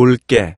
물개